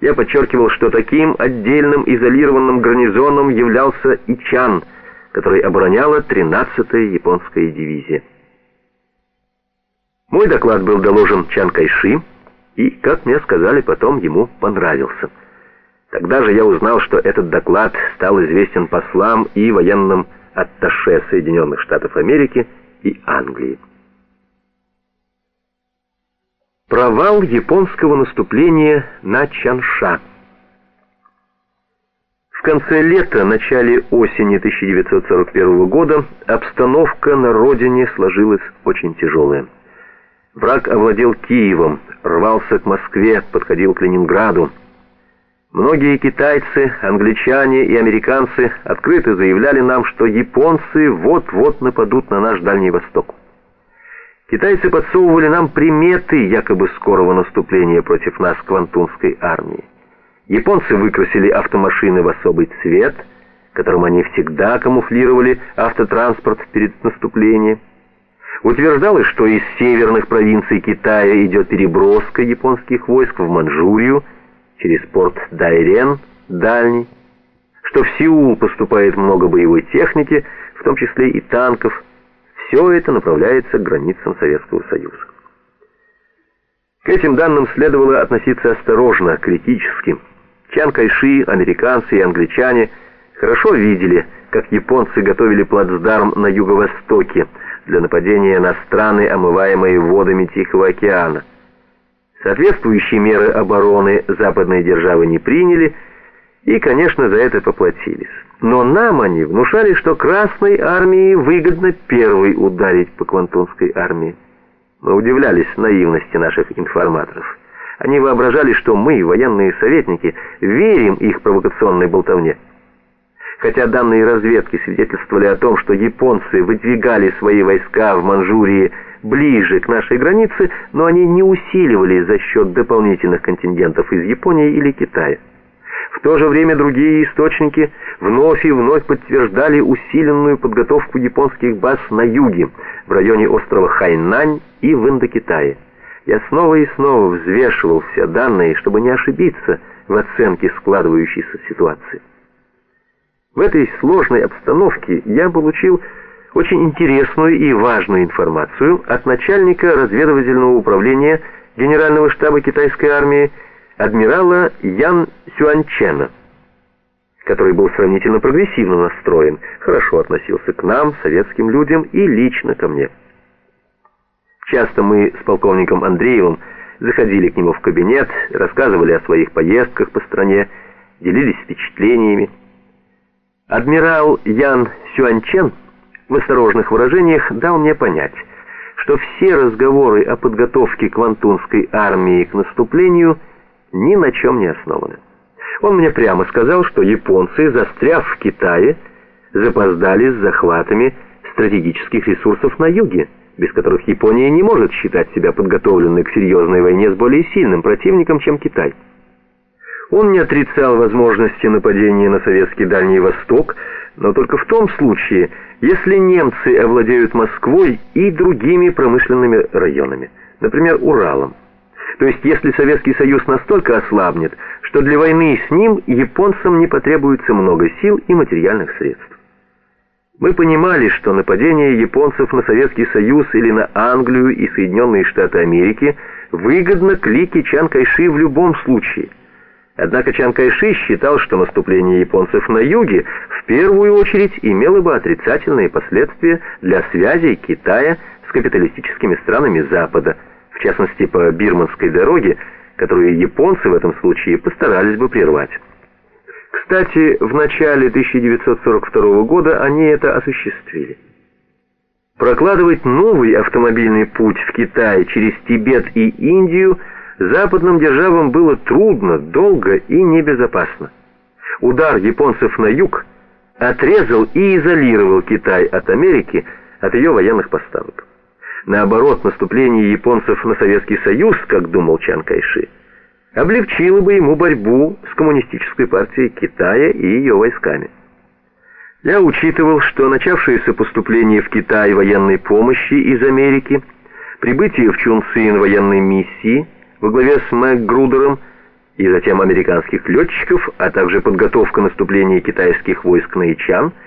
Я подчеркивал, что таким отдельным изолированным гарнизоном являлся Ичан, который обороняла 13-я японская дивизия. Мой доклад был доложен Чан Кайши, и, как мне сказали потом, ему понравился. Тогда же я узнал, что этот доклад стал известен послам и военным атташе Соединенных Штатов Америки и Англии. Провал японского наступления на Чанша. В конце лета, начале осени 1941 года обстановка на родине сложилась очень тяжелая. Враг овладел Киевом, рвался к Москве, подходил к Ленинграду. Многие китайцы, англичане и американцы открыто заявляли нам, что японцы вот-вот нападут на наш Дальний Восток. Китайцы подсовывали нам приметы якобы скорого наступления против нас Квантунской армии. Японцы выкрасили автомашины в особый цвет, которым они всегда камуфлировали автотранспорт перед наступлением. Утверждалось, что из северных провинций Китая идет переброска японских войск в Манчжурию через порт Дайрен, дальний, что в Сеул поступает много боевой техники, в том числе и танков, все это направляется к границам Советского Союза. К этим данным следовало относиться осторожно, критически. Чан Кайши, американцы и англичане хорошо видели, как японцы готовили плацдарм на юго-востоке для нападения на страны, омываемые водами Тихого океана. Соответствующие меры обороны западные державы не приняли и, конечно, за это поплатились. Но нам они внушали, что Красной армии выгодно первой ударить по Квантунской армии. Мы удивлялись наивности наших информаторов. Они воображали, что мы, военные советники, верим их провокационной болтовне. Хотя данные разведки свидетельствовали о том, что японцы выдвигали свои войска в Манчжурии ближе к нашей границе, но они не усиливали за счет дополнительных контингентов из Японии или Китая. В то же время другие источники вновь и вновь подтверждали усиленную подготовку японских баз на юге, в районе острова Хайнань и в Индокитае. Я снова и снова взвешивал все данные, чтобы не ошибиться в оценке складывающейся ситуации. В этой сложной обстановке я получил очень интересную и важную информацию от начальника разведывательного управления Генерального штаба китайской армии адмирала Ян Сюанчена, который был сравнительно прогрессивно настроен, хорошо относился к нам, советским людям и лично ко мне. Часто мы с полковником Андреевым заходили к нему в кабинет, рассказывали о своих поездках по стране, делились впечатлениями. Адмирал Ян Сюанчен в осторожных выражениях дал мне понять, что все разговоры о подготовке Квантунской армии к наступлению – ни на чем не основаны. Он мне прямо сказал, что японцы, застряв в Китае, запоздали с захватами стратегических ресурсов на юге, без которых Япония не может считать себя подготовленной к серьезной войне с более сильным противником, чем Китай. Он не отрицал возможности нападения на советский Дальний Восток, но только в том случае, если немцы овладеют Москвой и другими промышленными районами, например, Уралом. То есть, если Советский Союз настолько ослабнет, что для войны с ним японцам не потребуется много сил и материальных средств. Мы понимали, что нападение японцев на Советский Союз или на Англию и Соединенные Штаты Америки выгодно клике Чан Кайши в любом случае. Однако Чан Кайши считал, что наступление японцев на юге в первую очередь имело бы отрицательные последствия для связей Китая с капиталистическими странами Запада, в частности по Бирманской дороге, которую японцы в этом случае постарались бы прервать. Кстати, в начале 1942 года они это осуществили. Прокладывать новый автомобильный путь в Китай через Тибет и Индию западным державам было трудно, долго и небезопасно. Удар японцев на юг отрезал и изолировал Китай от Америки, от ее военных поставок. Наоборот, наступление японцев на Советский Союз, как думал Чан Кайши, облегчило бы ему борьбу с коммунистической партией Китая и ее войсками. Я учитывал, что начавшееся поступление в Китай военной помощи из Америки, прибытие в Чунцин военной миссии во главе с Мэг Грудером и затем американских летчиков, а также подготовка наступления китайских войск на Ичан –